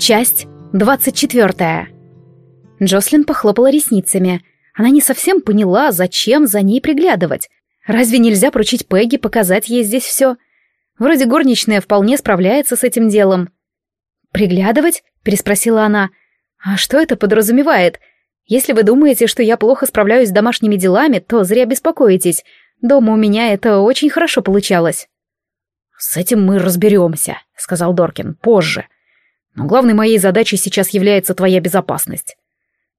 Часть двадцать четвертая. Джослин похлопала ресницами. Она не совсем поняла, зачем за ней приглядывать. Разве нельзя поручить Пегги показать ей здесь все? Вроде горничная вполне справляется с этим делом. «Приглядывать?» — переспросила она. «А что это подразумевает? Если вы думаете, что я плохо справляюсь с домашними делами, то зря беспокоитесь. Дома у меня это очень хорошо получалось». «С этим мы разберемся», — сказал Доркин, — «позже. Но главной моей задачей сейчас является твоя безопасность.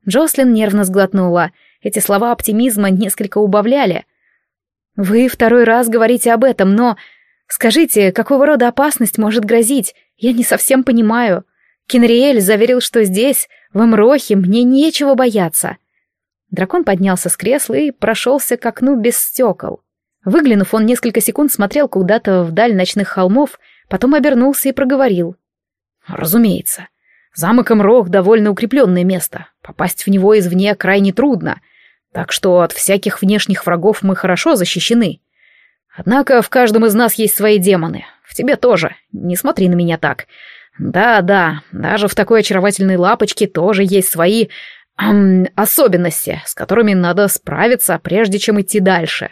Джослин нервно сглотнула. Эти слова оптимизма несколько убавляли. «Вы второй раз говорите об этом, но... Скажите, какого рода опасность может грозить? Я не совсем понимаю. Кенриэль заверил, что здесь, в Эмрохе, мне нечего бояться». Дракон поднялся с кресла и прошелся к окну без стекол. Выглянув, он несколько секунд смотрел куда-то вдаль ночных холмов, потом обернулся и проговорил. Разумеется. Замок Эмрох довольно укрепленное место. Попасть в него извне крайне трудно. Так что от всяких внешних врагов мы хорошо защищены. Однако в каждом из нас есть свои демоны. В тебе тоже. Не смотри на меня так. Да-да, даже в такой очаровательной лапочке тоже есть свои... Эм, особенности, с которыми надо справиться, прежде чем идти дальше.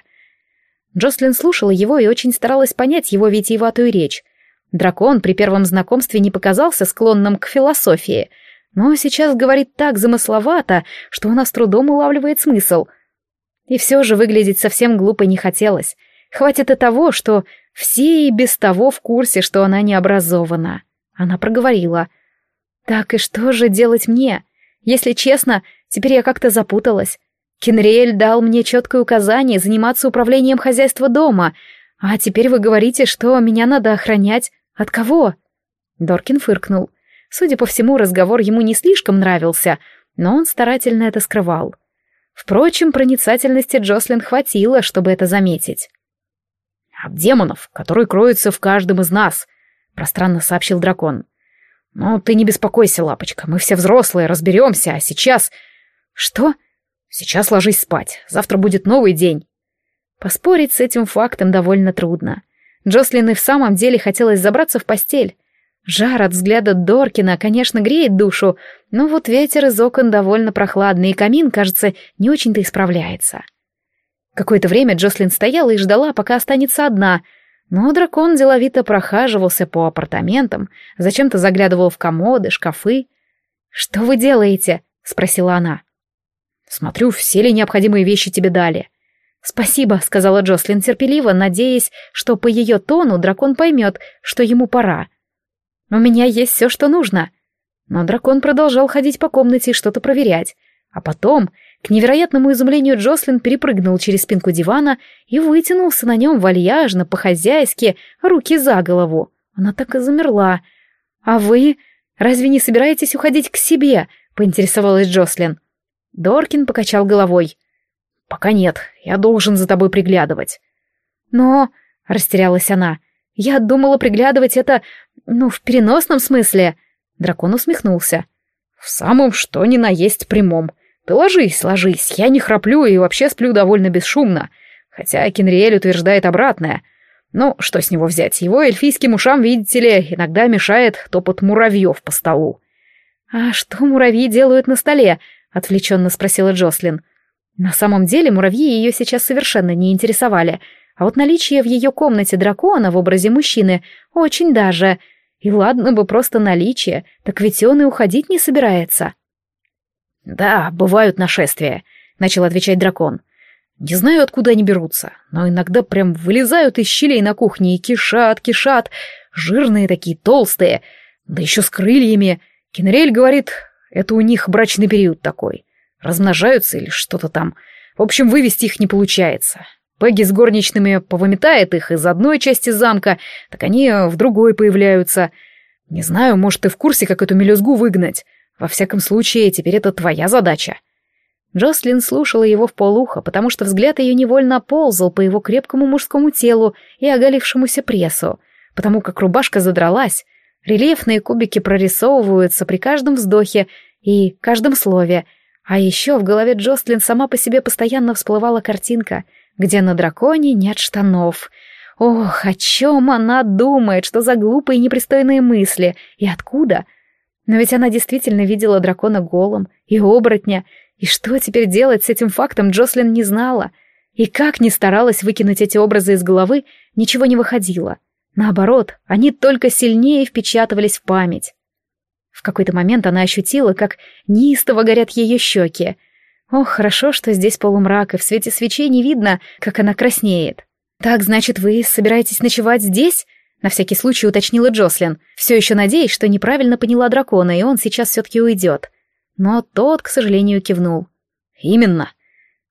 Джослин слушала его и очень старалась понять его витиеватую речь. Дракон при первом знакомстве не показался склонным к философии, но сейчас говорит так замысловато, что она с трудом улавливает смысл. И все же выглядеть совсем глупо не хотелось. Хватит и того, что все и без того в курсе, что она не образована. Она проговорила. «Так и что же делать мне? Если честно, теперь я как-то запуталась. Кенриэль дал мне четкое указание заниматься управлением хозяйства дома, а теперь вы говорите, что меня надо охранять. От кого? Доркин фыркнул. Судя по всему, разговор ему не слишком нравился, но он старательно это скрывал. Впрочем, проницательности Джослин хватило, чтобы это заметить. «От демонов, которые кроются в каждом из нас», — пространно сообщил дракон. «Но ты не беспокойся, лапочка, мы все взрослые, разберемся, а сейчас...» «Что?» «Сейчас ложись спать, завтра будет новый день». Поспорить с этим фактом довольно трудно. Джослин и в самом деле хотелось забраться в постель. Жар от взгляда Доркина, конечно, греет душу, но вот ветер из окон довольно прохладный, и камин, кажется, не очень-то исправляется. Какое-то время Джослин стояла и ждала, пока останется одна, но дракон деловито прохаживался по апартаментам, зачем-то заглядывал в комоды, шкафы. «Что вы делаете?» — спросила она. «Смотрю, все ли необходимые вещи тебе дали?» «Спасибо», — сказала Джослин терпеливо, надеясь, что по ее тону дракон поймет, что ему пора. «У меня есть все, что нужно». Но дракон продолжал ходить по комнате и что-то проверять. А потом, к невероятному изумлению Джослин перепрыгнул через спинку дивана и вытянулся на нем вальяжно, по-хозяйски, руки за голову. Она так и замерла. «А вы? Разве не собираетесь уходить к себе?» — поинтересовалась Джослин. Доркин покачал головой. «Пока нет, я должен за тобой приглядывать». «Но...» — растерялась она. «Я думала приглядывать это... ну, в переносном смысле». Дракон усмехнулся. «В самом что ни на есть прямом. Ты ложись, ложись, я не храплю и вообще сплю довольно бесшумно. Хотя Кенриэль утверждает обратное. Ну, что с него взять? Его эльфийским ушам, видите ли, иногда мешает топот муравьев по столу». «А что муравьи делают на столе?» — отвлеченно спросила Джослин. На самом деле муравьи ее сейчас совершенно не интересовали, а вот наличие в ее комнате дракона в образе мужчины очень даже. И ладно бы просто наличие, так ведь он и уходить не собирается. «Да, бывают нашествия», — начал отвечать дракон. «Не знаю, откуда они берутся, но иногда прям вылезают из щелей на кухне и кишат, кишат, жирные такие, толстые, да еще с крыльями. Кенрель говорит, это у них брачный период такой размножаются или что-то там. В общем, вывести их не получается. Пегги с горничными повыметает их из одной части замка, так они в другой появляются. Не знаю, может, ты в курсе, как эту мелюзгу выгнать. Во всяком случае, теперь это твоя задача. Джослин слушала его в полухо, потому что взгляд ее невольно ползал по его крепкому мужскому телу и оголившемуся прессу, потому как рубашка задралась, рельефные кубики прорисовываются при каждом вздохе и каждом слове — а еще в голове Джостлин сама по себе постоянно всплывала картинка, где на драконе нет штанов. Ох, о чем она думает, что за глупые и непристойные мысли, и откуда? Но ведь она действительно видела дракона голым и оборотня, и что теперь делать с этим фактом, Джослин не знала. И как ни старалась выкинуть эти образы из головы, ничего не выходило. Наоборот, они только сильнее впечатывались в память. В какой-то момент она ощутила, как неистово горят ее щеки. Ох, хорошо, что здесь полумрак, и в свете свечей не видно, как она краснеет. «Так, значит, вы собираетесь ночевать здесь?» На всякий случай уточнила Джослин, все еще надеясь, что неправильно поняла дракона, и он сейчас все-таки уйдет. Но тот, к сожалению, кивнул. «Именно.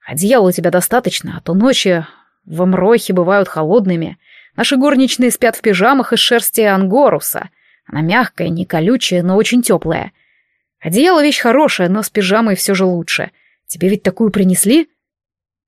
Одеяла у тебя достаточно, а то ночи в Амрохе бывают холодными. Наши горничные спят в пижамах из шерсти ангоруса. Она мягкая, не колючая, но очень теплая. Одеяло вещь хорошая, но с пижамой все же лучше. Тебе ведь такую принесли?»